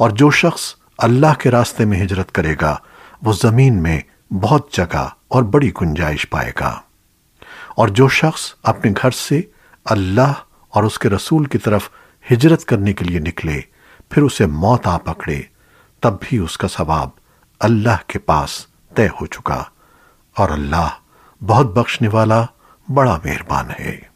اور جو شخص اللہ کے راستے میں ہجرت کرے گا، وہ زمین میں بہت جگہ اور بڑی گنجائش پائے گا۔ اور جو شخص اپنے گھر سے اللہ اور اس کے رسول کی طرف ہجرت کرنے کے لیے نکلے، پھر اسے موت آ پکڑے، تب بھی اس کا ثواب اللہ کے پاس طے ہو چکا۔ اور اللہ بہت بخشنے والا، بڑا مہربان ہے۔